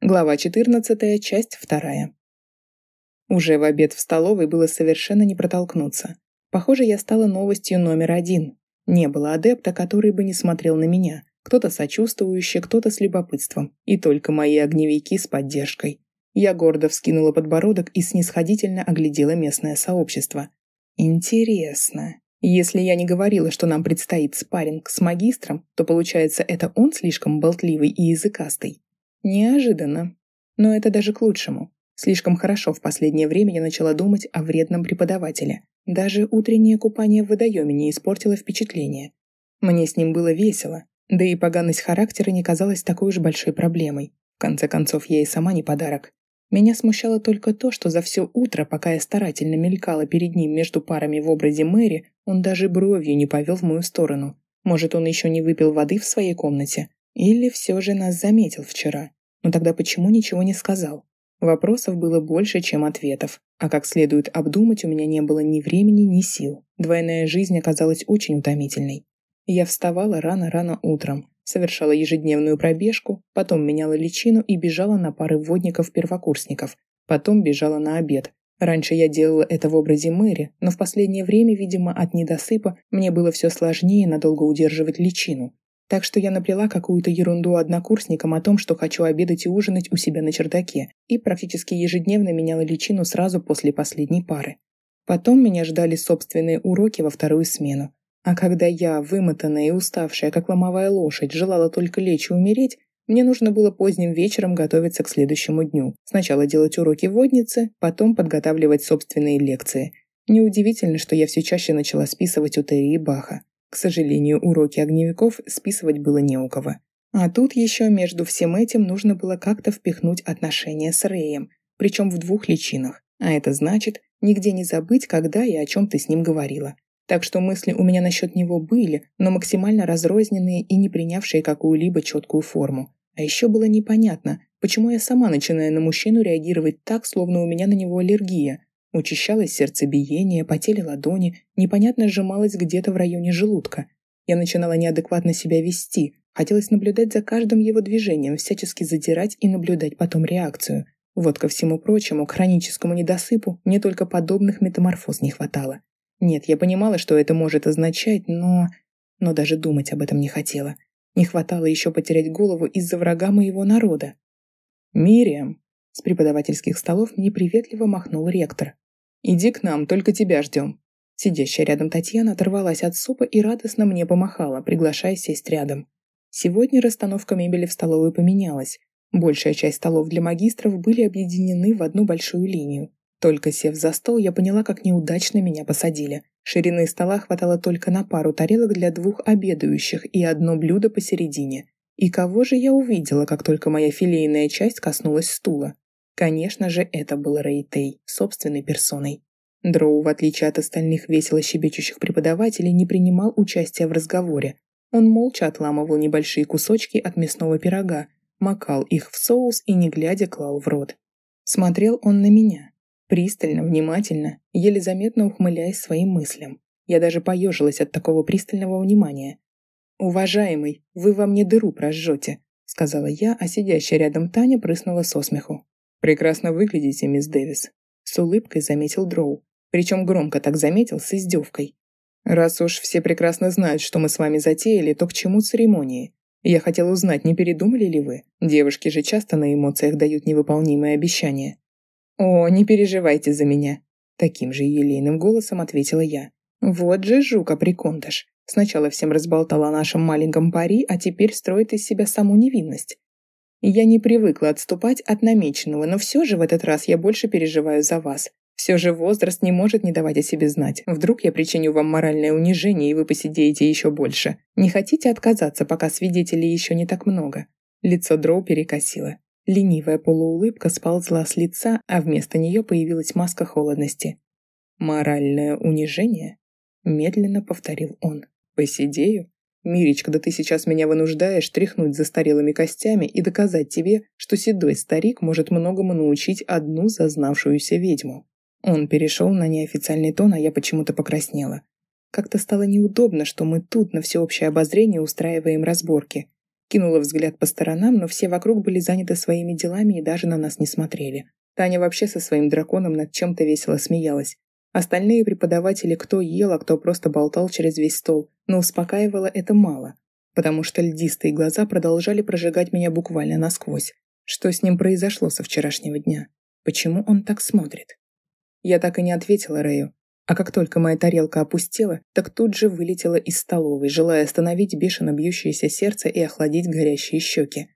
Глава 14, часть 2. Уже в обед в столовой было совершенно не протолкнуться. Похоже, я стала новостью номер один. Не было адепта, который бы не смотрел на меня. Кто-то сочувствующий, кто-то с любопытством. И только мои огневики с поддержкой. Я гордо вскинула подбородок и снисходительно оглядела местное сообщество. Интересно. Если я не говорила, что нам предстоит спарринг с магистром, то получается, это он слишком болтливый и языкастый. Неожиданно. Но это даже к лучшему. Слишком хорошо в последнее время я начала думать о вредном преподавателе. Даже утреннее купание в водоеме не испортило впечатление. Мне с ним было весело, да и поганость характера не казалась такой уж большой проблемой. В конце концов, я и сама не подарок. Меня смущало только то, что за все утро, пока я старательно мелькала перед ним между парами в образе Мэри, он даже бровью не повел в мою сторону. Может, он еще не выпил воды в своей комнате? Или все же нас заметил вчера? Но тогда почему ничего не сказал? Вопросов было больше, чем ответов, а как следует обдумать у меня не было ни времени, ни сил. Двойная жизнь оказалась очень утомительной. Я вставала рано-рано утром, совершала ежедневную пробежку, потом меняла личину и бежала на пары водников-первокурсников, потом бежала на обед. Раньше я делала это в образе Мэри, но в последнее время, видимо, от недосыпа мне было все сложнее надолго удерживать личину, так что я наплела какую-то ерунду однокурсникам о том, что хочу обедать и ужинать у себя на чердаке, и практически ежедневно меняла личину сразу после последней пары. Потом меня ждали собственные уроки во вторую смену. А когда я, вымотанная и уставшая, как ломовая лошадь, желала только лечь и умереть, мне нужно было поздним вечером готовиться к следующему дню. Сначала делать уроки водницы, потом подготавливать собственные лекции. Неудивительно, что я все чаще начала списывать у Терри и Баха. К сожалению, уроки огневиков списывать было не у кого. А тут еще между всем этим нужно было как-то впихнуть отношения с Рэем, причем в двух личинах. А это значит, нигде не забыть, когда и о чем ты с ним говорила. Так что мысли у меня насчет него были, но максимально разрозненные и не принявшие какую-либо четкую форму. А еще было непонятно, почему я сама начинаю на мужчину реагировать так, словно у меня на него аллергия, Учащалось сердцебиение, потели ладони, непонятно сжималось где-то в районе желудка. Я начинала неадекватно себя вести, хотелось наблюдать за каждым его движением, всячески задирать и наблюдать потом реакцию. Вот ко всему прочему, к хроническому недосыпу мне только подобных метаморфоз не хватало. Нет, я понимала, что это может означать, но... Но даже думать об этом не хотела. Не хватало еще потерять голову из-за врага моего народа. «Мириам!» С преподавательских столов мне приветливо махнул ректор. «Иди к нам, только тебя ждем». Сидящая рядом Татьяна оторвалась от супа и радостно мне помахала, приглашая сесть рядом. Сегодня расстановка мебели в столовой поменялась. Большая часть столов для магистров были объединены в одну большую линию. Только сев за стол, я поняла, как неудачно меня посадили. Ширины стола хватало только на пару тарелок для двух обедающих и одно блюдо посередине. И кого же я увидела, как только моя филейная часть коснулась стула? Конечно же, это был Рейтей, собственной персоной. Дроу, в отличие от остальных весело щебечущих преподавателей, не принимал участия в разговоре. Он молча отламывал небольшие кусочки от мясного пирога, макал их в соус и, не глядя, клал в рот. Смотрел он на меня. Пристально, внимательно, еле заметно ухмыляясь своим мыслям. Я даже поежилась от такого пристального внимания. «Уважаемый, вы во мне дыру прожжете», — сказала я, а сидящая рядом Таня прыснула со смеху. «Прекрасно выглядите, мисс Дэвис», — с улыбкой заметил Дроу. Причем громко так заметил, с издевкой. «Раз уж все прекрасно знают, что мы с вами затеяли, то к чему церемонии? Я хотел узнать, не передумали ли вы? Девушки же часто на эмоциях дают невыполнимые обещания». «О, не переживайте за меня», — таким же елейным голосом ответила я. «Вот же жука-приконтыш. Сначала всем разболтала о нашем маленьком пари, а теперь строит из себя саму невинность. Я не привыкла отступать от намеченного, но все же в этот раз я больше переживаю за вас. Все же возраст не может не давать о себе знать. Вдруг я причиню вам моральное унижение, и вы посидеете еще больше. Не хотите отказаться, пока свидетелей еще не так много?» Лицо Дроу перекосило. Ленивая полуулыбка сползла с лица, а вместо нее появилась маска холодности. «Моральное унижение?» Медленно повторил он. «Посидею? Миречка, да ты сейчас меня вынуждаешь тряхнуть застарелыми костями и доказать тебе, что седой старик может многому научить одну зазнавшуюся ведьму. Он перешел на неофициальный тон, а я почему-то покраснела. Как-то стало неудобно, что мы тут на всеобщее обозрение устраиваем разборки. Кинула взгляд по сторонам, но все вокруг были заняты своими делами и даже на нас не смотрели. Таня вообще со своим драконом над чем-то весело смеялась. Остальные преподаватели кто ел, а кто просто болтал через весь стол, но успокаивало это мало, потому что льдистые глаза продолжали прожигать меня буквально насквозь. Что с ним произошло со вчерашнего дня? Почему он так смотрит? Я так и не ответила Рэю, а как только моя тарелка опустела, так тут же вылетела из столовой, желая остановить бешено бьющееся сердце и охладить горящие щеки.